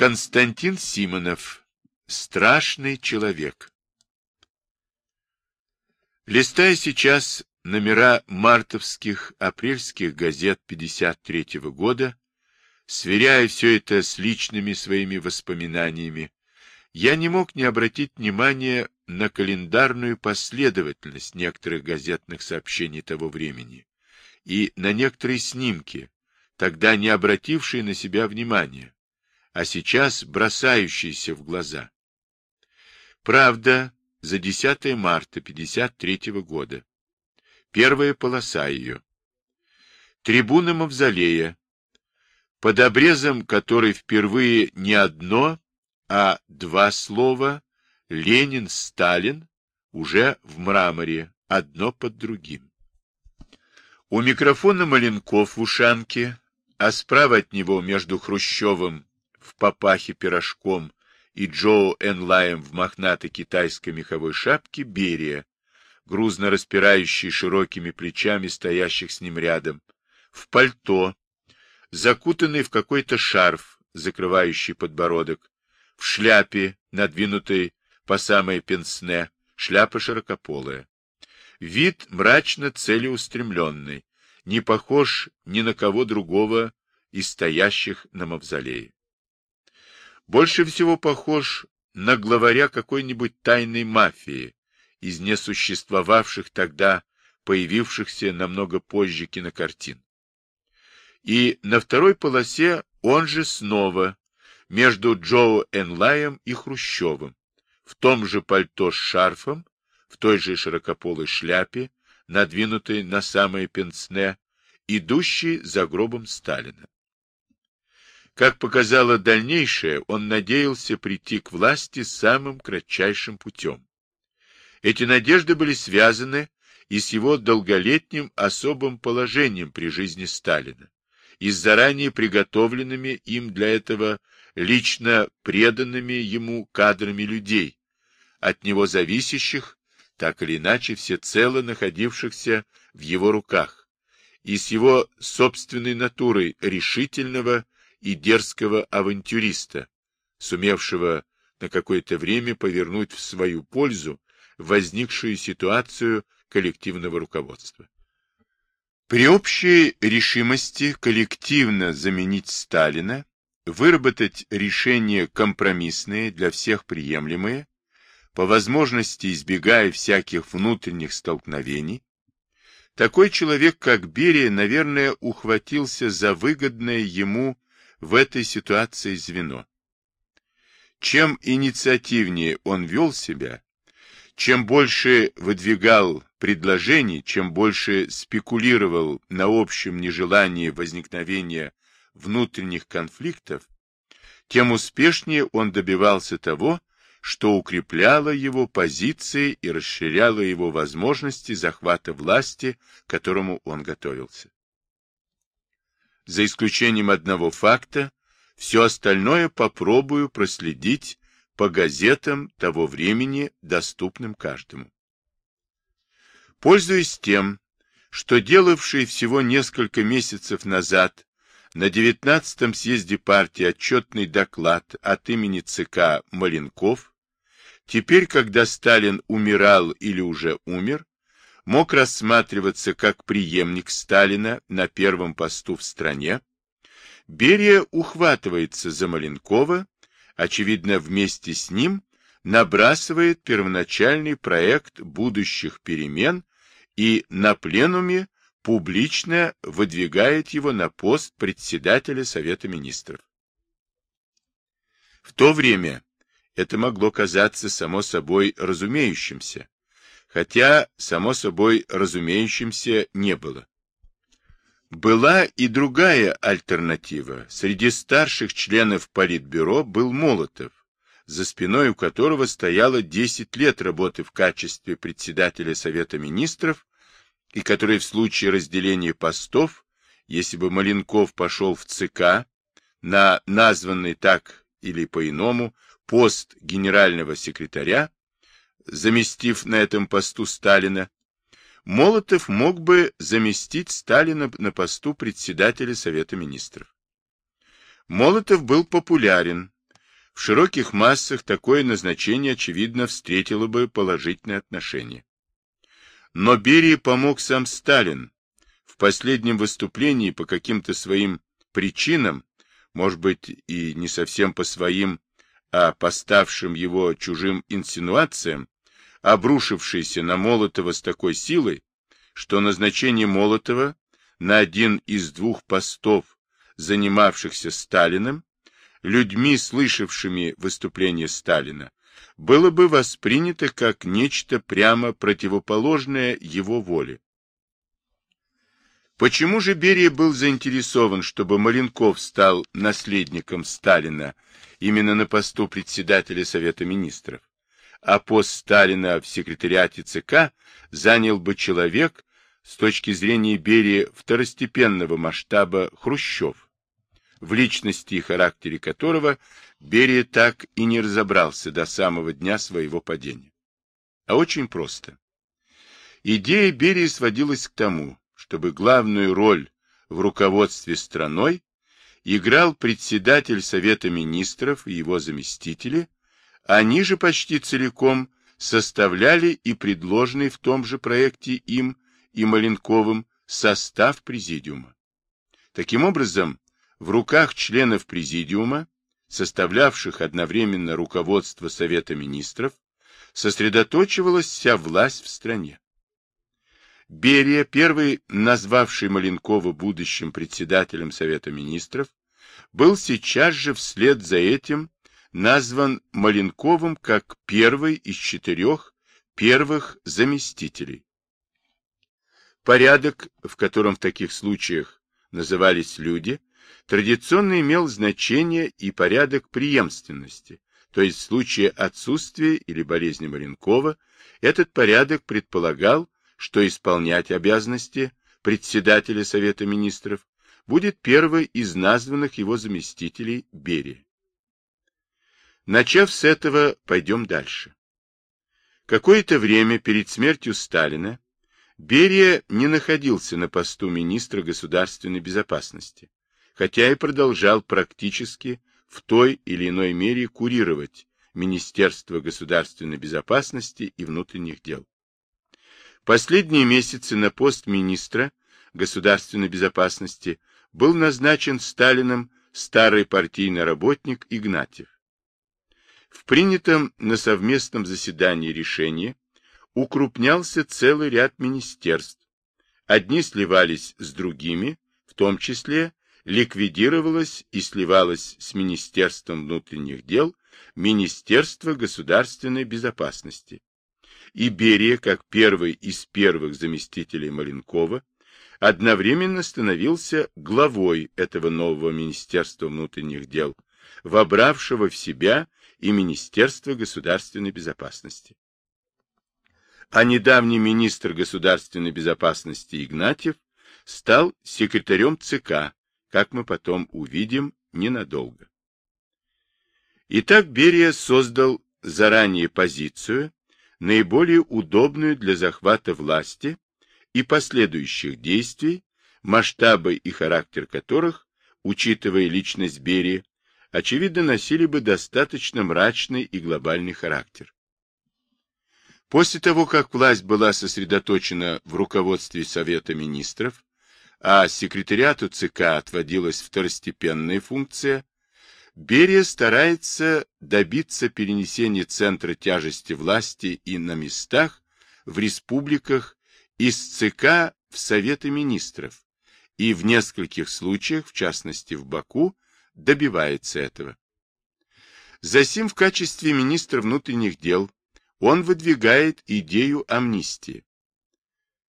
Константин Симонов. Страшный человек. Листая сейчас номера мартовских, апрельских газет 53 -го года, сверяя все это с личными своими воспоминаниями, я не мог не обратить внимания на календарную последовательность некоторых газетных сообщений того времени и на некоторые снимки, тогда не обратившие на себя внимания, а сейчас бросающиеся в глаза. Правда, за 10 марта 53 года. Первая полоса ее. Трибуна Мавзолея, под обрезом которой впервые не одно, а два слова «Ленин», «Сталин» уже в мраморе, одно под другим. У микрофона Маленков в ушанке, а справа от него между Хрущевым в папахе пирожком и Джоу Энлаем в мохнатой китайской меховой шапке Берия, грузно распирающий широкими плечами стоящих с ним рядом, в пальто, закутанный в какой-то шарф, закрывающий подбородок, в шляпе, надвинутой по самой пенсне, шляпа широкополая. Вид мрачно целеустремленный, не похож ни на кого другого из стоящих на мавзолее. Больше всего похож на главаря какой-нибудь тайной мафии, из несуществовавших тогда, появившихся намного позже кинокартин. И на второй полосе он же снова, между Джоу Энлаем и Хрущевым, в том же пальто с шарфом, в той же широкополой шляпе, надвинутой на самое пенсне, идущий за гробом Сталина. Как показало дальнейшее, он надеялся прийти к власти самым кратчайшим путем. Эти надежды были связаны и с его долголетним особым положением при жизни Сталина, и с заранее приготовленными им для этого лично преданными ему кадрами людей, от него зависящих, так или иначе всецело находившихся в его руках, и с его собственной натурой решительного и дерзкого авантюриста, сумевшего на какое-то время повернуть в свою пользу возникшую ситуацию коллективного руководства. При общей решимости коллективно заменить Сталина, выработать решения компромиссные, для всех приемлемые, по возможности избегая всяких внутренних столкновений, такой человек, как Берия, наверное, ухватился за выгодное ему в этой ситуации звено. Чем инициативнее он вел себя, чем больше выдвигал предложений, чем больше спекулировал на общем нежелании возникновения внутренних конфликтов, тем успешнее он добивался того, что укрепляло его позиции и расширяло его возможности захвата власти, к которому он готовился. За исключением одного факта, все остальное попробую проследить по газетам того времени, доступным каждому. Пользуясь тем, что делавший всего несколько месяцев назад на 19-м съезде партии отчетный доклад от имени ЦК Маленков, теперь, когда Сталин умирал или уже умер, мог рассматриваться как преемник Сталина на первом посту в стране, Берия ухватывается за Маленкова, очевидно, вместе с ним набрасывает первоначальный проект будущих перемен и на пленуме публично выдвигает его на пост председателя Совета Министров. В то время это могло казаться само собой разумеющимся, хотя само собой разумеющимся не было. Была и другая альтернатива. Среди старших членов Политбюро был Молотов, за спиной у которого стояло 10 лет работы в качестве председателя Совета Министров и который в случае разделения постов, если бы Маленков пошел в ЦК на названный так или по-иному пост генерального секретаря, заместив на этом посту Сталина, Молотов мог бы заместить Сталина на посту председателя Совета Министров. Молотов был популярен, В широких массах такое назначение, очевидно, встретило бы положительное отношение. Но Берии помог сам Сталин. В последнем выступлении по каким-то своим причинам, может быть, и не совсем по своим, а поставшим его чужим инсинуациям, обрушившийся на Молотова с такой силой, что назначение Молотова на один из двух постов, занимавшихся Сталиным, людьми, слышавшими выступление Сталина, было бы воспринято как нечто прямо противоположное его воле. Почему же Берия был заинтересован, чтобы Маленков стал наследником Сталина именно на посту председателя Совета Министров, а пост Сталина в секретариате ЦК занял бы человек, с точки зрения Берии второстепенного масштаба Хрущев, в личности и характере которого Берия так и не разобрался до самого дня своего падения. А очень просто. Идея Берии сводилась к тому, чтобы главную роль в руководстве страной играл председатель Совета Министров и его заместители, они же почти целиком составляли и предложенный в том же проекте им и Маленковым состав президиума. Таким образом, в руках членов президиума, составлявших одновременно руководство Совета Министров, сосредоточивалась вся власть в стране. Берия, первый назвавший Маленкова будущим председателем Совета Министров, был сейчас же вслед за этим назван Маленковым как первый из четырех первых заместителей. Порядок, в котором в таких случаях назывались люди, традиционно имел значение и порядок преемственности, то есть в случае отсутствия или болезни Маленкова этот порядок предполагал, что исполнять обязанности председателя Совета Министров будет первый из названных его заместителей Берия. Начав с этого, пойдем дальше. Какое-то время перед смертью Сталина Берия не находился на посту министра государственной безопасности, хотя и продолжал практически в той или иной мере курировать Министерство государственной безопасности и внутренних дел. Последние месяцы на пост министра государственной безопасности был назначен Сталином старый партийный работник Игнатьев. В принятом на совместном заседании решении укрупнялся целый ряд министерств. Одни сливались с другими, в том числе ликвидировалось и сливалось с Министерством внутренних дел Министерство государственной безопасности. И Берия, как первый из первых заместителей Маленкова, одновременно становился главой этого нового Министерства внутренних дел, вобравшего в себя и Министерство государственной безопасности а недавний министр государственной безопасности Игнатьев стал секретарем ЦК, как мы потом увидим, ненадолго. Итак, Берия создал заранее позицию, наиболее удобную для захвата власти и последующих действий, масштабы и характер которых, учитывая личность Берии, очевидно носили бы достаточно мрачный и глобальный характер. После того, как власть была сосредоточена в руководстве Совета Министров, а секретариату ЦК отводилась второстепенная функция, Берия старается добиться перенесения центра тяжести власти и на местах в республиках из ЦК в Советы Министров, и в нескольких случаях, в частности в Баку, добивается этого. Засим в качестве министра внутренних дел он выдвигает идею амнистии.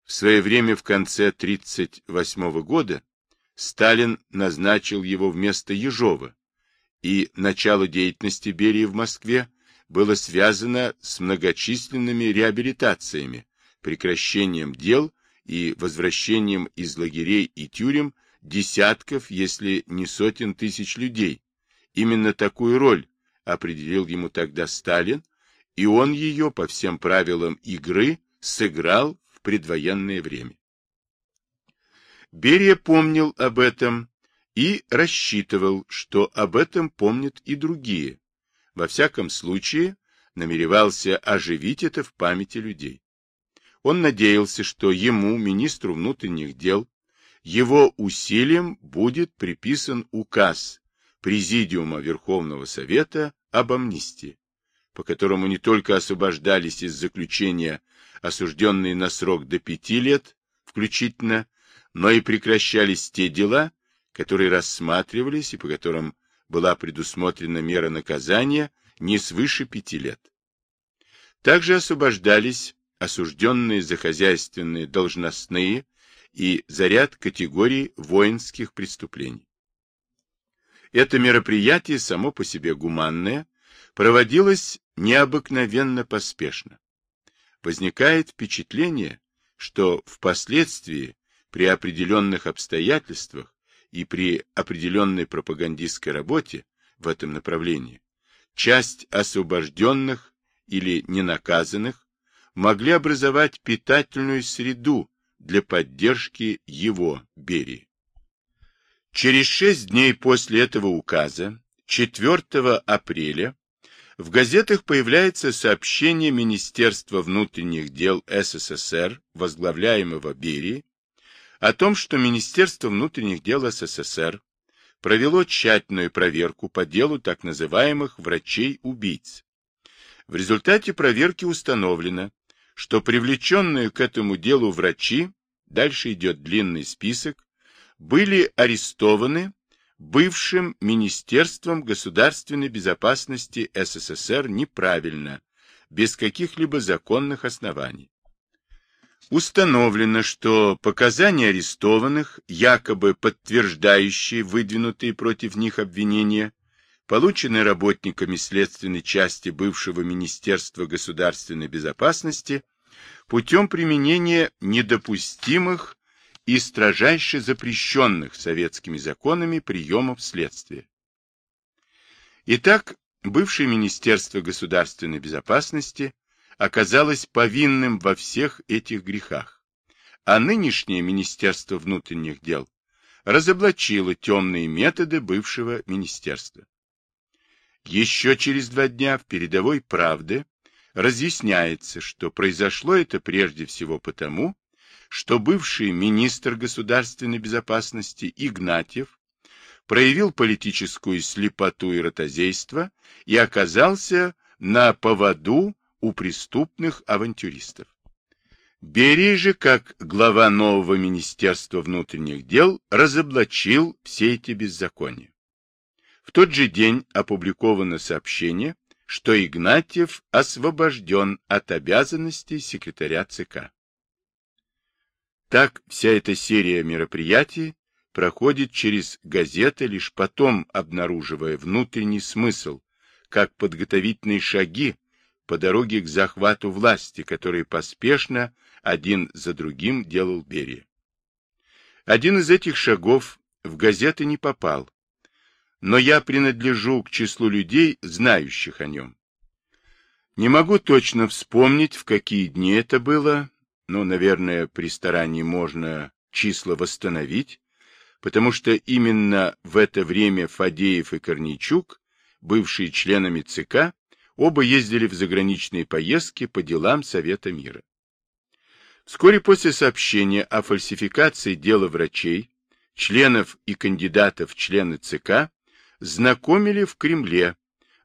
В свое время в конце 1938 года Сталин назначил его вместо Ежова, и начало деятельности Берии в Москве было связано с многочисленными реабилитациями, прекращением дел и возвращением из лагерей и тюрем десятков, если не сотен тысяч людей. Именно такую роль определил ему тогда Сталин, и он ее по всем правилам игры сыграл в предвоенное время. Берия помнил об этом и рассчитывал, что об этом помнят и другие, Во всяком случае, намеревался оживить это в памяти людей. Он надеялся, что ему, министру внутренних дел, его усилием будет приписан указ Президиума Верховного Совета об амнистии, по которому не только освобождались из заключения осужденные на срок до пяти лет, включительно, но и прекращались те дела, которые рассматривались и по которым была предусмотрена мера наказания не свыше пяти лет. Также освобождались осужденные за хозяйственные должностные и за ряд категорий воинских преступлений. Это мероприятие, само по себе гуманное, проводилось необыкновенно поспешно. Возникает впечатление, что впоследствии при определенных обстоятельствах и при определенной пропагандистской работе в этом направлении часть освобожденных или ненаказанных могли образовать питательную среду для поддержки его Берии. Через шесть дней после этого указа, 4 апреля, в газетах появляется сообщение Министерства внутренних дел СССР, возглавляемого Берии, о том, что Министерство внутренних дел СССР провело тщательную проверку по делу так называемых врачей-убийц. В результате проверки установлено, что привлеченные к этому делу врачи, дальше идет длинный список, были арестованы бывшим Министерством государственной безопасности СССР неправильно, без каких-либо законных оснований. Установлено, что показания арестованных, якобы подтверждающие выдвинутые против них обвинения, полученные работниками следственной части бывшего Министерства государственной безопасности путем применения недопустимых и строжайше запрещенных советскими законами приемов следствия. Итак, бывшее Министерство государственной безопасности оказалось повинным во всех этих грехах, а нынешнее Министерство внутренних дел разоблачило темные методы бывшего министерства. Еще через два дня в передовой правде разъясняется, что произошло это прежде всего потому, что бывший министр государственной безопасности Игнатьев проявил политическую слепоту и ротозейство и оказался на поводу у преступных авантюристов. Берия же, как глава нового Министерства внутренних дел, разоблачил все эти беззакония. В тот же день опубликовано сообщение, что Игнатьев освобожден от обязанностей секретаря ЦК. Так вся эта серия мероприятий проходит через газеты, лишь потом обнаруживая внутренний смысл, как подготовительные шаги по дороге к захвату власти, который поспешно один за другим делал Берия. Один из этих шагов в газеты не попал, но я принадлежу к числу людей, знающих о нем. Не могу точно вспомнить, в какие дни это было, но, наверное, при старании можно числа восстановить, потому что именно в это время Фадеев и Корнейчук, бывшие членами ЦК, Оба ездили в заграничные поездки по делам Совета мира. Вскоре после сообщения о фальсификации дела врачей, членов и кандидатов в члены ЦК знакомили в Кремле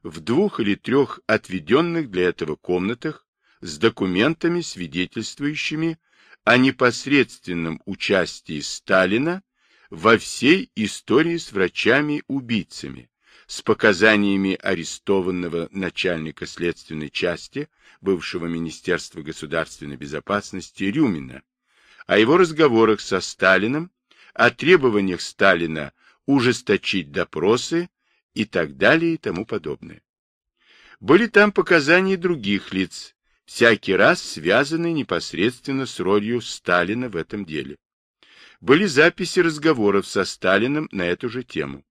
в двух или трех отведенных для этого комнатах с документами, свидетельствующими о непосредственном участии Сталина во всей истории с врачами-убийцами, с показаниями арестованного начальника следственной части бывшего Министерства государственной безопасности Рюмина, о его разговорах со Сталиным, о требованиях Сталина ужесточить допросы и так далее и тому подобное. Были там показания других лиц, всякий раз связанные непосредственно с ролью Сталина в этом деле. Были записи разговоров со Сталиным на эту же тему.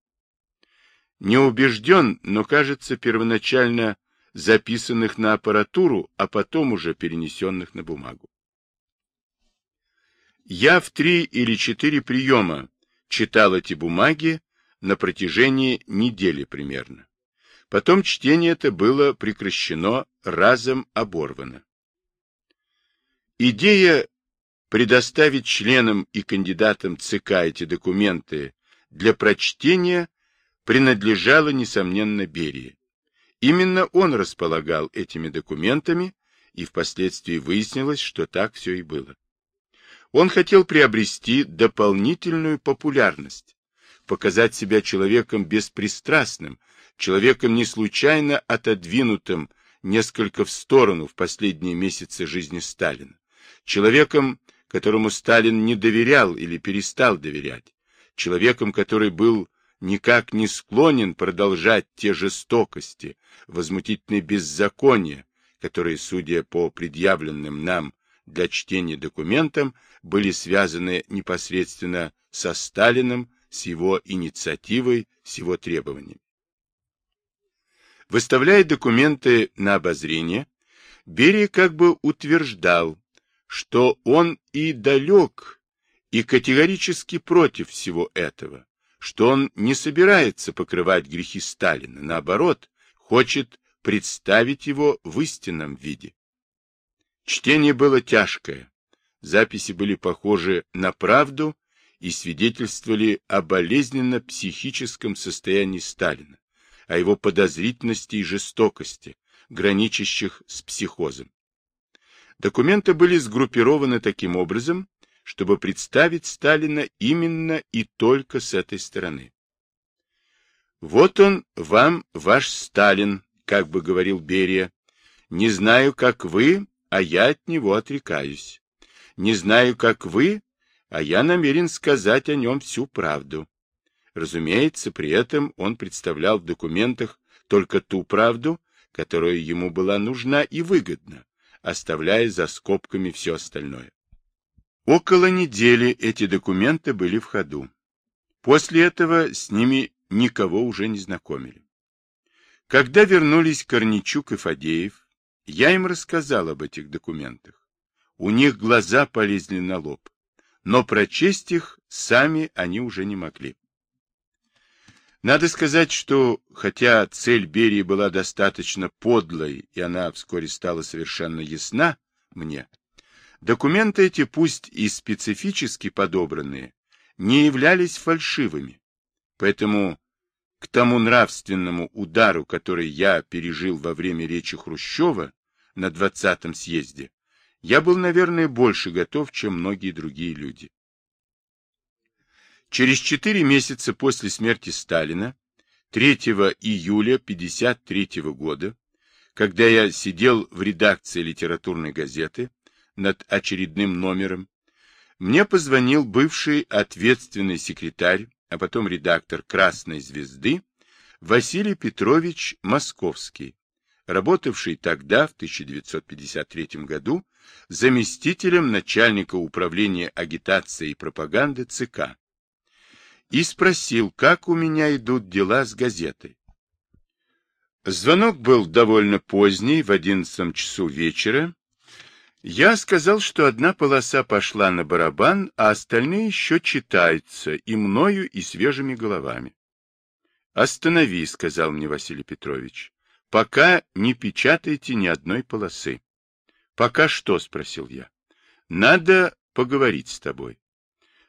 Не убежден, но, кажется, первоначально записанных на аппаратуру, а потом уже перенесенных на бумагу. Я в три или четыре приема читал эти бумаги на протяжении недели примерно. Потом чтение это было прекращено, разом оборвано. Идея предоставить членам и кандидатам ЦК эти документы для прочтения принадлежала, несомненно, Берии. Именно он располагал этими документами, и впоследствии выяснилось, что так все и было. Он хотел приобрести дополнительную популярность, показать себя человеком беспристрастным, человеком не случайно отодвинутым несколько в сторону в последние месяцы жизни Сталина, человеком, которому Сталин не доверял или перестал доверять, человеком, который был никак не склонен продолжать те жестокости, возмутительные беззакония, которые, судя по предъявленным нам для чтения документам, были связаны непосредственно со Сталиным, с его инициативой, с его требованиями. Выставляя документы на обозрение, Берия как бы утверждал, что он и далек, и категорически против всего этого, что он не собирается покрывать грехи Сталина, наоборот, хочет представить его в истинном виде. Чтение было тяжкое, записи были похожи на правду и свидетельствовали о болезненно-психическом состоянии Сталина, о его подозрительности и жестокости, граничащих с психозом. Документы были сгруппированы таким образом, чтобы представить Сталина именно и только с этой стороны. «Вот он, вам, ваш Сталин», как бы говорил Берия. «Не знаю, как вы, а я от него отрекаюсь. Не знаю, как вы, а я намерен сказать о нем всю правду». Разумеется, при этом он представлял в документах только ту правду, которая ему была нужна и выгодна, оставляя за скобками все остальное. Около недели эти документы были в ходу. После этого с ними никого уже не знакомили. Когда вернулись Корничук и Фадеев, я им рассказал об этих документах. У них глаза полезли на лоб, но прочесть их сами они уже не могли. Надо сказать, что, хотя цель Берии была достаточно подлой, и она вскоре стала совершенно ясна мне, Документы эти, пусть и специфически подобранные, не являлись фальшивыми. Поэтому к тому нравственному удару, который я пережил во время речи Хрущева на 20-м съезде, я был, наверное, больше готов, чем многие другие люди. Через четыре месяца после смерти Сталина, 3 июля 1953 года, когда я сидел в редакции литературной газеты, над очередным номером, мне позвонил бывший ответственный секретарь, а потом редактор «Красной звезды» Василий Петрович Московский, работавший тогда, в 1953 году, заместителем начальника управления агитации и пропаганды ЦК, и спросил, как у меня идут дела с газетой. Звонок был довольно поздний, в одиннадцатом часу вечера, я сказал, что одна полоса пошла на барабан, а остальные еще читаются и мною, и свежими головами. «Останови», — сказал мне Василий Петрович. «Пока не печатайте ни одной полосы». «Пока что?» — спросил я. «Надо поговорить с тобой».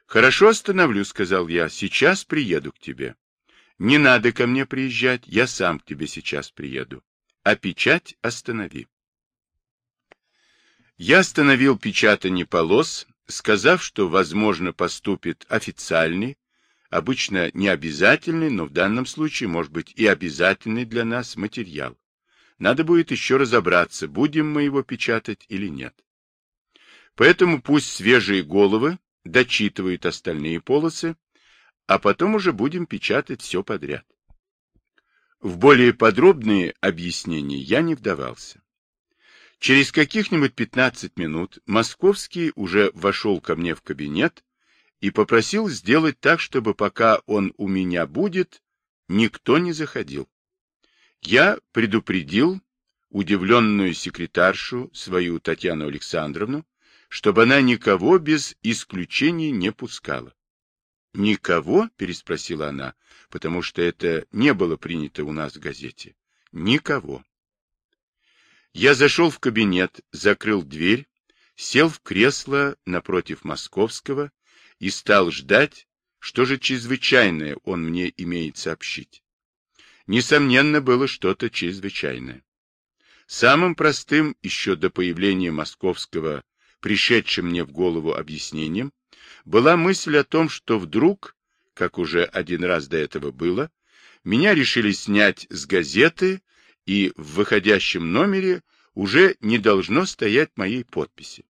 «Хорошо, остановлю», — сказал я. «Сейчас приеду к тебе». «Не надо ко мне приезжать, я сам к тебе сейчас приеду. А печать останови». Я остановил печатание полос, сказав, что, возможно, поступит официальный, обычно не обязательный, но в данном случае, может быть, и обязательный для нас материал. Надо будет еще разобраться, будем мы его печатать или нет. Поэтому пусть свежие головы дочитывают остальные полосы, а потом уже будем печатать все подряд. В более подробные объяснения я не вдавался. Через каких-нибудь 15 минут Московский уже вошел ко мне в кабинет и попросил сделать так, чтобы пока он у меня будет, никто не заходил. Я предупредил удивленную секретаршу, свою Татьяну Александровну, чтобы она никого без исключения не пускала. «Никого?» — переспросила она, потому что это не было принято у нас в газете. Никого. Я зашел в кабинет, закрыл дверь, сел в кресло напротив московского и стал ждать, что же чрезвычайное он мне имеет сообщить. Несомненно, было что-то чрезвычайное. Самым простым еще до появления московского, пришедшим мне в голову объяснением, была мысль о том, что вдруг, как уже один раз до этого было, меня решили снять с газеты, и в выходящем номере уже не должно стоять моей подписи.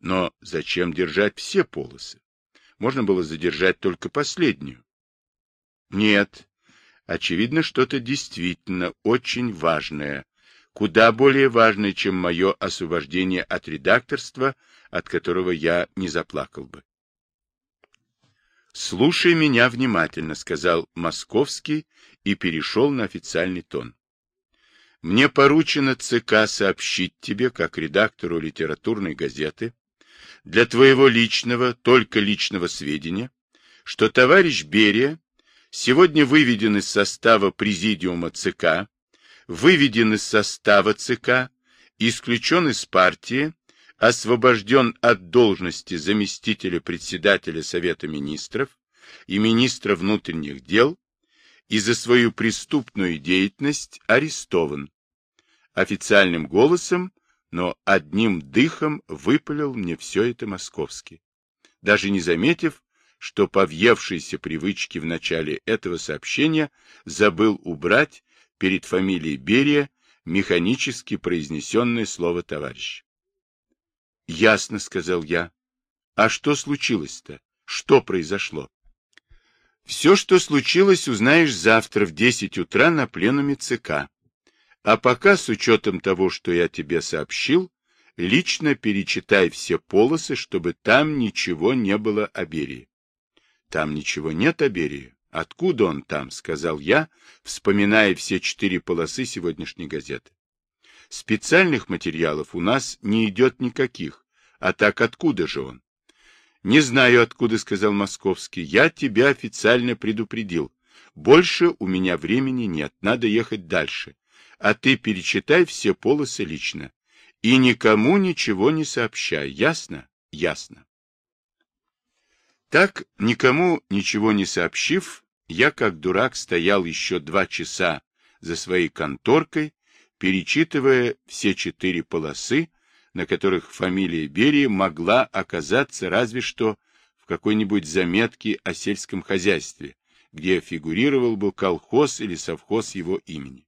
Но зачем держать все полосы? Можно было задержать только последнюю. Нет, очевидно, что-то действительно очень важное, куда более важное, чем мое освобождение от редакторства, от которого я не заплакал бы. «Слушай меня внимательно», — сказал Московский и перешел на официальный тон. «Мне поручено ЦК сообщить тебе, как редактору литературной газеты, для твоего личного, только личного сведения, что товарищ Берия сегодня выведен из состава президиума ЦК, выведен из состава ЦК, исключен из партии освобожден от должности заместителя председателя Совета Министров и министра внутренних дел и за свою преступную деятельность арестован. Официальным голосом, но одним дыхом выпалил мне все это московски, даже не заметив, что по въевшейся привычке в начале этого сообщения забыл убрать перед фамилией Берия механически произнесенное слово «товарищ». — Ясно, — сказал я. — А что случилось-то? Что произошло? — Все, что случилось, узнаешь завтра в десять утра на пленуме ЦК. А пока, с учетом того, что я тебе сообщил, лично перечитай все полосы, чтобы там ничего не было о Берии. — Там ничего нет о Берии. Откуда он там? — сказал я, вспоминая все четыре полосы сегодняшней газеты. Специальных материалов у нас не идет никаких. А так откуда же он? Не знаю откуда, сказал Московский. Я тебя официально предупредил. Больше у меня времени нет, надо ехать дальше. А ты перечитай все полосы лично. И никому ничего не сообщай, ясно? Ясно. Так, никому ничего не сообщив, я как дурак стоял еще два часа за своей конторкой перечитывая все четыре полосы, на которых фамилия Берии могла оказаться разве что в какой-нибудь заметке о сельском хозяйстве, где фигурировал бы колхоз или совхоз его имени.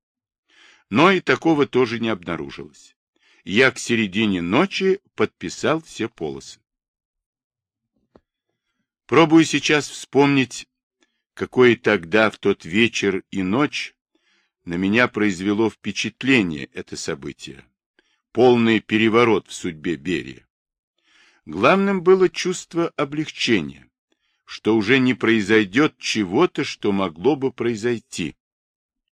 Но и такого тоже не обнаружилось. Я к середине ночи подписал все полосы. Пробую сейчас вспомнить, какой тогда в тот вечер и ночь на меня произвело впечатление это событие. Полный переворот в судьбе Берия. Главным было чувство облегчения, что уже не произойдет чего-то, что могло бы произойти.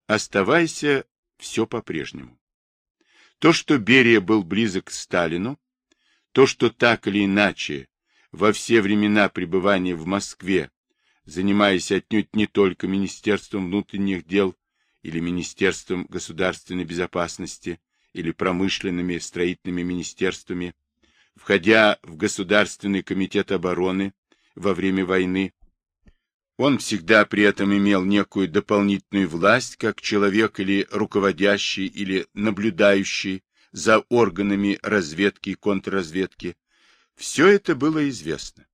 Оставайся все по-прежнему. То, что Берия был близок к Сталину, то, что так или иначе во все времена пребывания в Москве, занимаясь отнюдь не только Министерством внутренних дел, или Министерством государственной безопасности, или промышленными строительными министерствами, входя в Государственный комитет обороны во время войны. Он всегда при этом имел некую дополнительную власть, как человек или руководящий, или наблюдающий за органами разведки и контрразведки. Все это было известно.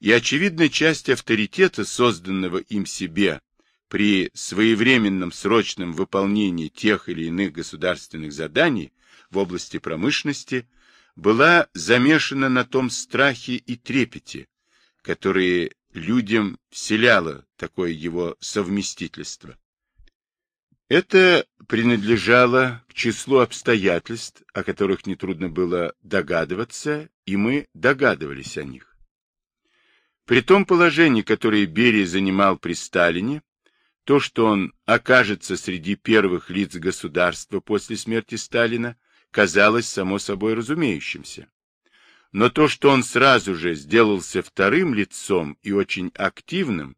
И, очевидно, часть авторитета, созданного им себе при своевременном срочном выполнении тех или иных государственных заданий в области промышленности была замешана на том страхе и трепете, которые людям вселяло такое его совместительство. Это принадлежало к числу обстоятельств, о которых нетрудно было догадываться, и мы догадывались о них. При том положении, которое Берия занимал при Сталине, то, что он окажется среди первых лиц государства после смерти Сталина, казалось само собой разумеющимся. Но то, что он сразу же сделался вторым лицом и очень активным,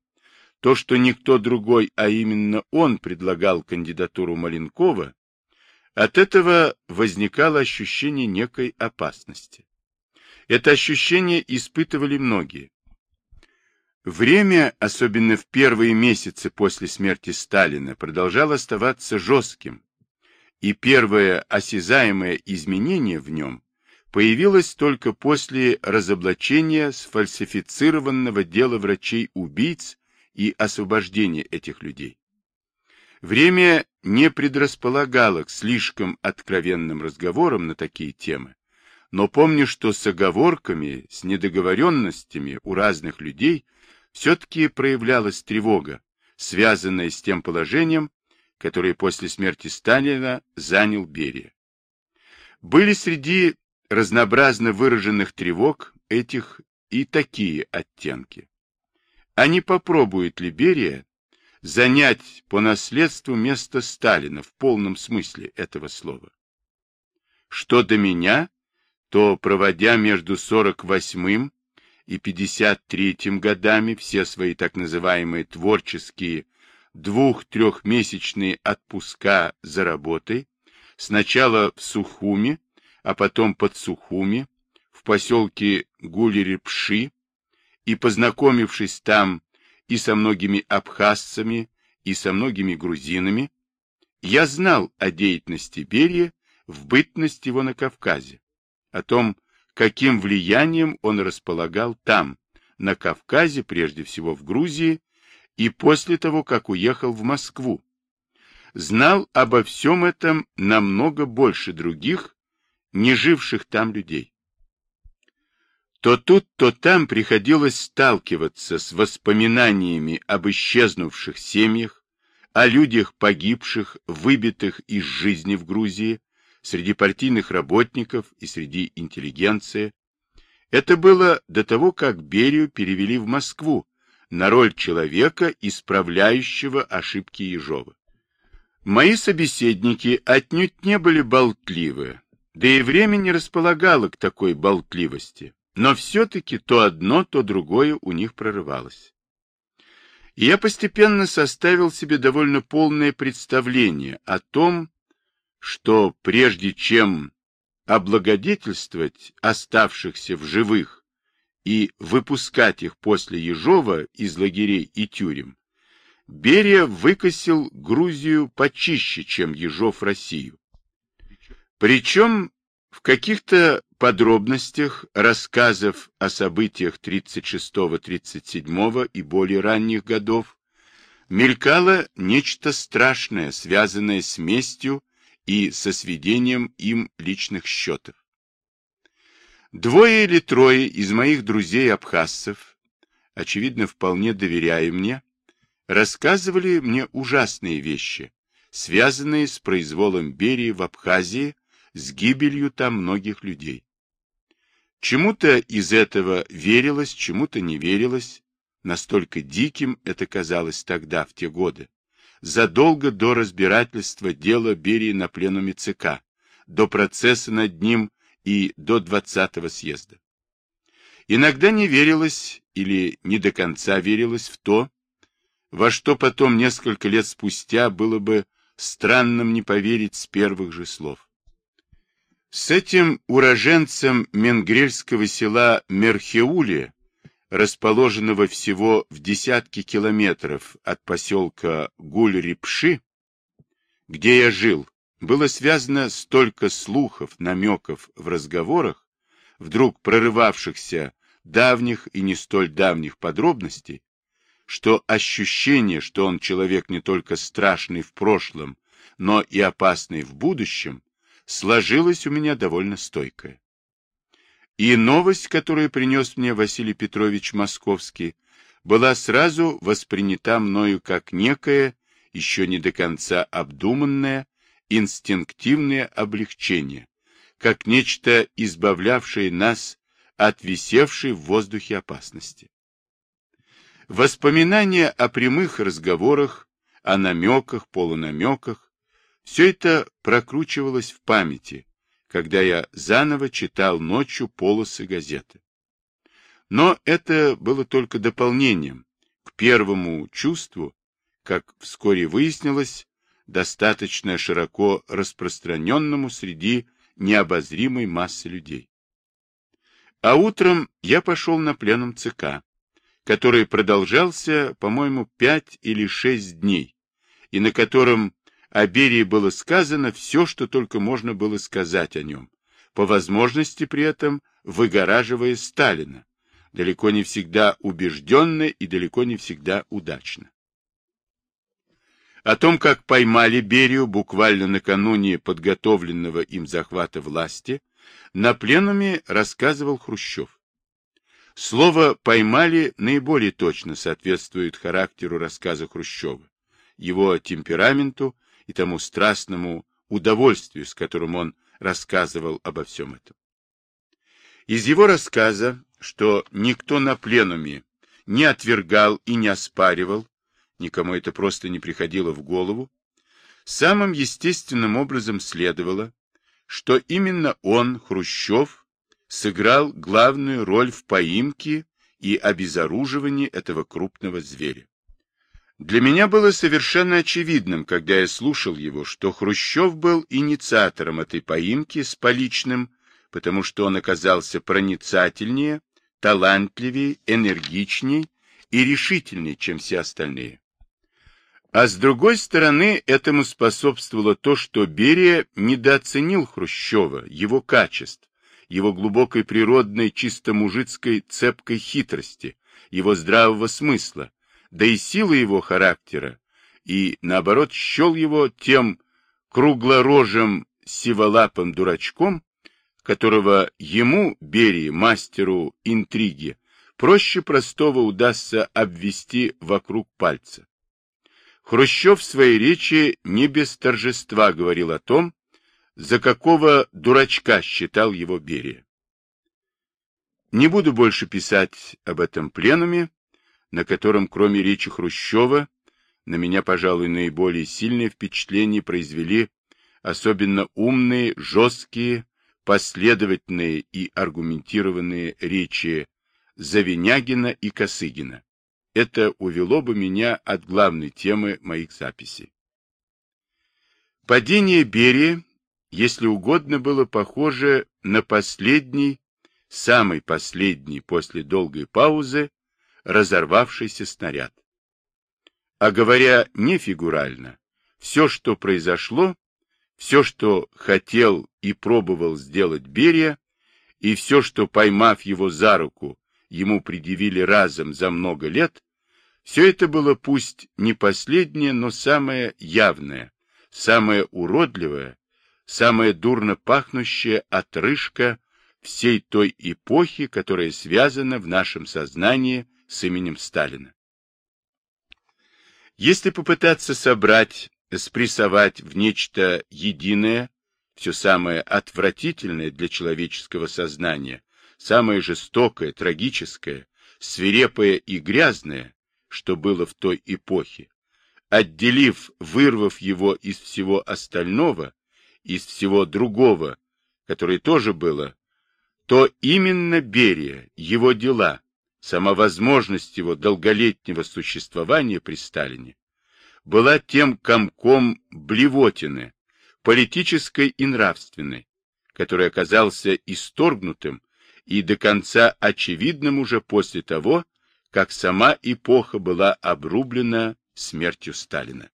то, что никто другой, а именно он предлагал кандидатуру Маленкова, от этого возникало ощущение некой опасности. Это ощущение испытывали многие. Время, особенно в первые месяцы после смерти Сталина, продолжало оставаться жестким, и первое осязаемое изменение в нем появилось только после разоблачения сфальсифицированного дела врачей-убийц и освобождения этих людей. Время не предрасполагало к слишком откровенным разговорам на такие темы, но помню, что с оговорками, с недоговоренностями у разных людей все-таки проявлялась тревога, связанная с тем положением, которое после смерти Сталина занял Берия. Были среди разнообразно выраженных тревог этих и такие оттенки. А не попробует ли Берия занять по наследству место Сталина в полном смысле этого слова? Что до меня, то, проводя между 48-м и 53-м годами все свои так называемые творческие двух-трехмесячные отпуска за работой, сначала в Сухуме, а потом под Сухуми, в поселке Гулерепши, и, познакомившись там и со многими абхазцами, и со многими грузинами, я знал о деятельности Берия в бытность его на Кавказе, о том, каким влиянием он располагал там, на Кавказе, прежде всего в Грузии, и после того, как уехал в Москву. Знал обо всем этом намного больше других, не живших там людей. То тут, то там приходилось сталкиваться с воспоминаниями об исчезнувших семьях, о людях погибших, выбитых из жизни в Грузии, среди партийных работников и среди интеллигенции. Это было до того, как Берию перевели в Москву на роль человека, исправляющего ошибки Ежова. Мои собеседники отнюдь не были болтливы, да и время не располагало к такой болтливости, но все-таки то одно, то другое у них прорывалось. И я постепенно составил себе довольно полное представление о том, что прежде чем облагодетельствовать оставшихся в живых и выпускать их после Ежова из лагерей и тюрем, Берия выкосил Грузию почище, чем Ежов Россию. Причем в каких-то подробностях рассказов о событиях 36-37 и более ранних годов мелькало нечто страшное, связанное с местью и со сведением им личных счетов. Двое или трое из моих друзей-абхазцев, очевидно, вполне доверяя мне, рассказывали мне ужасные вещи, связанные с произволом Берии в Абхазии с гибелью там многих людей. Чему-то из этого верилось, чему-то не верилось, настолько диким это казалось тогда, в те годы, задолго до разбирательства дела Берии на пленуме ЦК, до процесса над ним и до 20-го съезда. Иногда не верилось или не до конца верилось в то, во что потом несколько лет спустя было бы странным не поверить с первых же слов. С этим уроженцем менгрельского села Мерхеуле, расположенного всего в десятки километров от поселка Гуль-Рипши, где я жил, было связано столько слухов, намеков в разговорах, вдруг прорывавшихся давних и не столь давних подробностей, что ощущение, что он человек не только страшный в прошлом, но и опасный в будущем, сложилась у меня довольно стойкая. И новость, которую принес мне Василий Петрович Московский, была сразу воспринята мною как некое, еще не до конца обдуманное, инстинктивное облегчение, как нечто, избавлявшее нас от висевшей в воздухе опасности. Воспоминания о прямых разговорах, о намеках, полунамеках, все это прокручивалось в памяти, когда я заново читал ночью полосы газеты. Но это было только дополнением к первому чувству, как вскоре выяснилось, достаточно широко распространенному среди необозримой массы людей. А утром я пошел на пленум ЦК, который продолжался, по-моему, пять или шесть дней, и на котором о Берии было сказано все, что только можно было сказать о нем, по возможности при этом выгораживая Сталина, далеко не всегда убежденно и далеко не всегда удачно. О том, как поймали Берию буквально накануне подготовленного им захвата власти, на пленуме рассказывал Хрущев. Слово «поймали» наиболее точно соответствует характеру рассказа Хрущева, его темпераменту и тому страстному удовольствию, с которым он рассказывал обо всем этом. Из его рассказа, что никто на пленуме не отвергал и не оспаривал, никому это просто не приходило в голову, самым естественным образом следовало, что именно он, Хрущев, сыграл главную роль в поимке и обезоруживании этого крупного зверя. Для меня было совершенно очевидным, когда я слушал его, что Хрущев был инициатором этой поимки с поличным, потому что он оказался проницательнее, талантливее, энергичнее и решительнее, чем все остальные. А с другой стороны, этому способствовало то, что Берия недооценил Хрущева, его качеств, его глубокой природной чисто мужицкой цепкой хитрости, его здравого смысла, да и силы его характера, и, наоборот, счел его тем круглорожим сиволапым дурачком, которого ему, Берии, мастеру интриги, проще простого удастся обвести вокруг пальца. Хрущев в своей речи не без торжества говорил о том, за какого дурачка считал его Берия. Не буду больше писать об этом пленуме, на котором, кроме речи Хрущева, на меня, пожалуй, наиболее сильное впечатление произвели особенно умные, жесткие, последовательные и аргументированные речи Завинягина и Косыгина. Это увело бы меня от главной темы моих записей. Падение Берии, если угодно, было похоже на последний, самый последний после долгой паузы, разорвавшийся снаряд. А говоря не фигурально, все, что произошло, все, что хотел и пробовал сделать Берия, и все, что, поймав его за руку, ему предъявили разом за много лет, все это было пусть не последнее, но самое явное, самое уродливое, самое дурно пахнущее отрыжка всей той эпохи, которая связана в нашем сознании с именем Сталина. Если попытаться собрать, спрессовать в нечто единое все самое отвратительное для человеческого сознания, самое жестокое, трагическое, свирепое и грязное, что было в той эпохе, отделив, вырвав его из всего остального, из всего другого, которое тоже было, то именно Берия, его дела, сама возможность его долголетнего существования при Сталине была тем комком блевотины, политической и нравственной, который оказался исторгнутым и до конца очевидным уже после того, как сама эпоха была обрублена смертью Сталина.